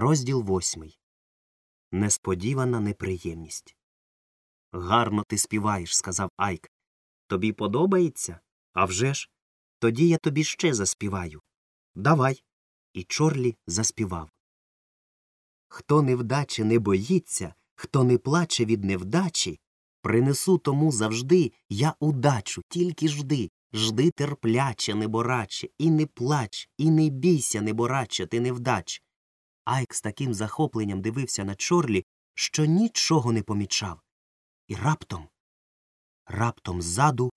Розділ восьмий. Несподівана неприємність. Гарно ти співаєш, сказав Айк. Тобі подобається? «А вже ж. Тоді я тобі ще заспіваю. Давай. І Чорлі заспівав. Хто невдачі не боїться, хто не плаче від невдачі, принесу тому завжди я удачу, тільки жди, жди терпляче, небораче, і не плач, і не бійся, небораче, ти невдач. Айк з таким захопленням дивився на Чорлі, що нічого не помічав. І раптом, раптом ззаду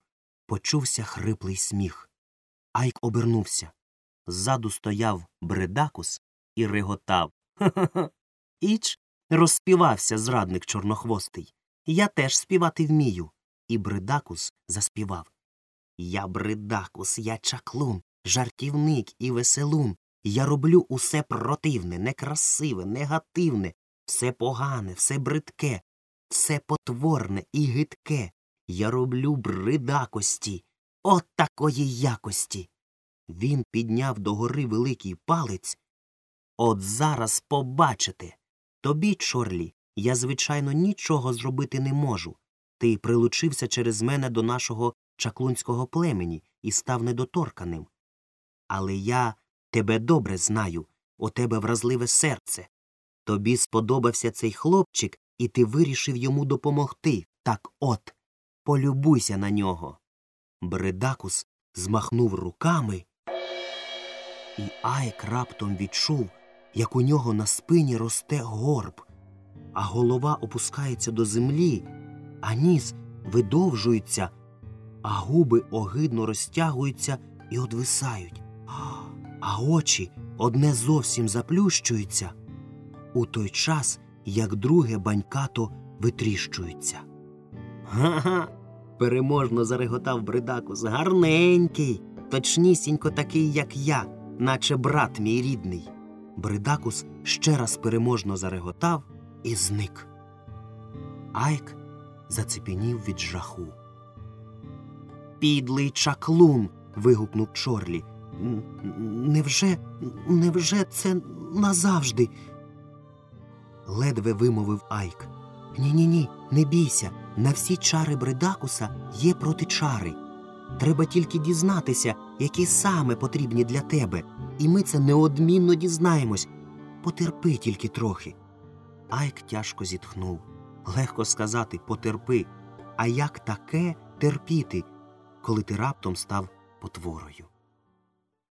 почувся хриплий сміх. Айк обернувся. Ззаду стояв бредакус і реготав. Ха-ха-ха. Іч розспівався зрадник чорнохвостий. Я теж співати вмію. І бредакус заспівав. Я бредакус, я чаклун, жартівник і веселун. Я роблю усе противне, некрасиве, негативне, все погане, все бридке, все потворне і гидке. Я роблю бридакості, от такої якості. Він підняв догори великий палець. От зараз побачите. Тобі, Чорлі, я, звичайно, нічого зробити не можу. Ти прилучився через мене до нашого чаклунського племені і став недоторканим. Але я тебе добре знаю, у тебе вразливе серце. Тобі сподобався цей хлопчик, і ти вирішив йому допомогти. Так от, полюбуйся на нього. Бредакус змахнув руками, і Айк раптом відчув, як у нього на спині росте горб, а голова опускається до землі, а ніс видовжується, а губи огидно розтягуються і одвисають, а очі одне зовсім заплющуються, у той час, як друге банькато витріщується. Га-га. переможно зареготав Бридакус. Гарненький, точнісінько такий, як я, наче брат мій рідний. Бридакус ще раз переможно зареготав і зник. Айк зацепенів від жаху. Підлий чаклун. вигукнув Чорлі. «Н- Невже, невже це назавжди? Ледве вимовив Айк. Ні, ні, ні, не бійся. На всі чари Бридакуса є протичари. Треба тільки дізнатися, які саме потрібні для тебе, і ми це неодмінно дізнаємось. Потерпи тільки трохи. Айк тяжко зітхнув. Легко сказати потерпи. А як таке терпіти, коли ти раптом став потворою?